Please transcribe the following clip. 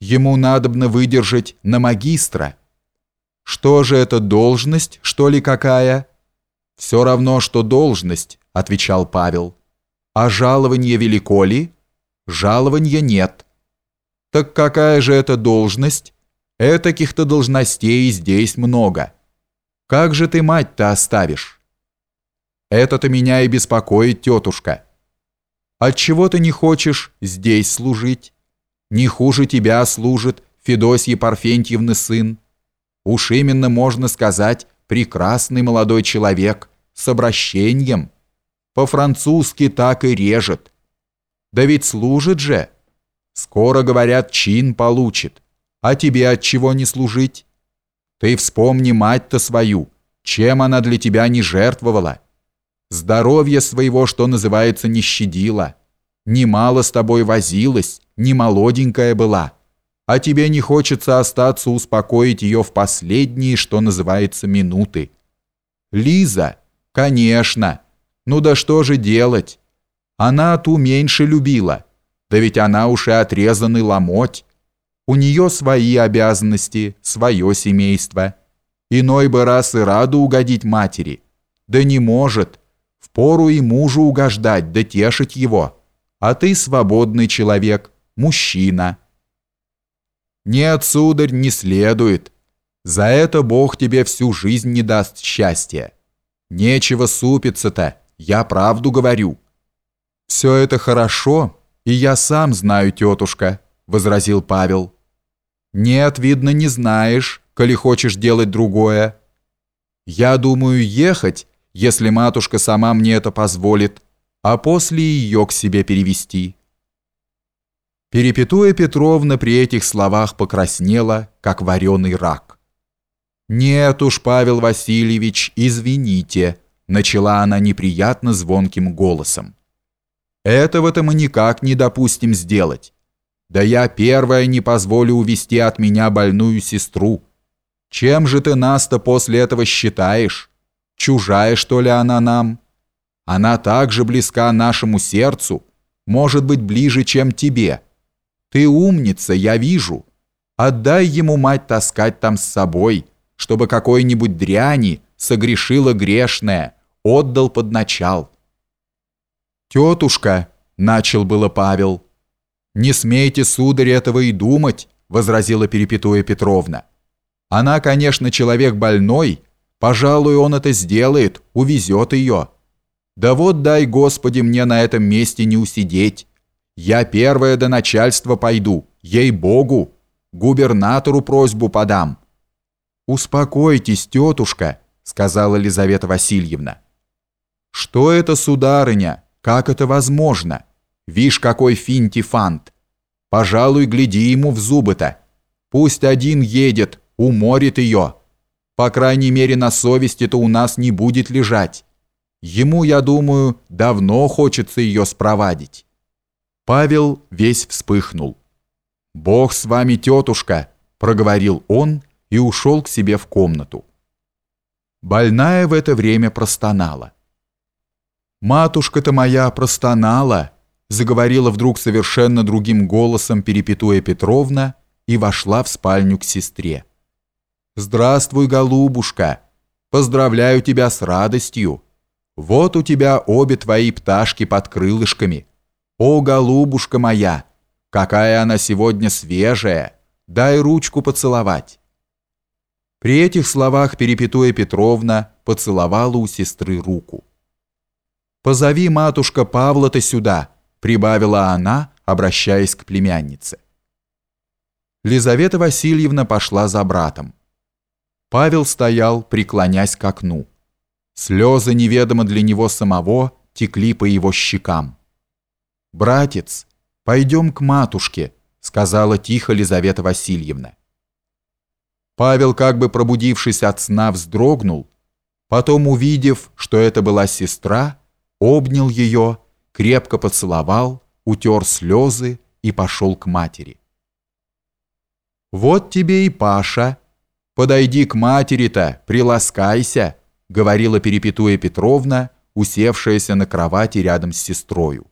Ему надобно выдержать на магистра. Что же это должность, что ли какая? Все равно, что должность, отвечал Павел. А жалование велико ли? Жалования нет. Так какая же это должность? Этаких-то должностей здесь много. Как же ты мать-то оставишь? Это-то меня и беспокоит, тетушка. Отчего ты не хочешь здесь служить? Не хуже тебя служит Федосья Парфентьевны сын. Уж именно можно сказать, прекрасный молодой человек, с обращением. По-французски так и режет. Да ведь служит же. Скоро, говорят, чин получит. А тебе от чего не служить? Ты вспомни мать-то свою, чем она для тебя не жертвовала. Здоровье своего, что называется, не щадила. Немало с тобой возилась, не молоденькая была. А тебе не хочется остаться успокоить ее в последние, что называется, минуты. Лиза, конечно. Ну да что же делать? Она ту меньше любила. Да ведь она уж и отрезанный ломоть. У нее свои обязанности, свое семейство. Иной бы раз и рада угодить матери. Да не может. Впору и мужу угождать, да тешить его. А ты свободный человек, мужчина. Нет, сударь, не следует. За это Бог тебе всю жизнь не даст счастья. Нечего супиться-то, я правду говорю. Все это хорошо, и я сам знаю, тетушка, возразил Павел. Нет, видно, не знаешь, коли хочешь делать другое. Я думаю ехать, если матушка сама мне это позволит, а после ее к себе перевести. Перепетуя Петровна при этих словах покраснела, как вареный рак. «Нет уж, Павел Васильевич, извините», начала она неприятно звонким голосом. «Этого-то мы никак не допустим сделать. Да я первая не позволю увести от меня больную сестру. Чем же ты нас-то после этого считаешь? Чужая, что ли, она нам? Она так же близка нашему сердцу, может быть, ближе, чем тебе». Ты умница, я вижу. Отдай ему мать таскать там с собой, чтобы какой-нибудь дряни согрешила грешная, отдал под начал. Тетушка, начал было Павел. Не смейте, сударь, этого и думать, возразила Перепетуя Петровна. Она, конечно, человек больной, пожалуй, он это сделает, увезет ее. Да вот дай, Господи, мне на этом месте не усидеть. Я первая до начальства пойду, ей-богу, губернатору просьбу подам. Успокойтесь, тетушка, сказала Елизавета Васильевна. Что это, сударыня? Как это возможно? Вишь, какой финтифант. Пожалуй, гляди ему в зубы-то. Пусть один едет, уморит ее. По крайней мере, на совести-то у нас не будет лежать. Ему, я думаю, давно хочется ее спровадить. Павел весь вспыхнул. «Бог с вами, тетушка!» – проговорил он и ушел к себе в комнату. Больная в это время простонала. «Матушка-то моя простонала!» – заговорила вдруг совершенно другим голосом Перепетуя Петровна и вошла в спальню к сестре. «Здравствуй, голубушка! Поздравляю тебя с радостью! Вот у тебя обе твои пташки под крылышками!» «О, голубушка моя, какая она сегодня свежая! Дай ручку поцеловать!» При этих словах Перепетуя Петровна поцеловала у сестры руку. «Позови, матушка, Павла-то сюда!» прибавила она, обращаясь к племяннице. Лизавета Васильевна пошла за братом. Павел стоял, преклонясь к окну. Слезы неведомо для него самого текли по его щекам. «Братец, пойдем к матушке», сказала тихо Лизавета Васильевна. Павел, как бы пробудившись от сна, вздрогнул, потом, увидев, что это была сестра, обнял ее, крепко поцеловал, утер слезы и пошел к матери. «Вот тебе и Паша. Подойди к матери-то, приласкайся», говорила Перепетуя Петровна, усевшаяся на кровати рядом с сестрою.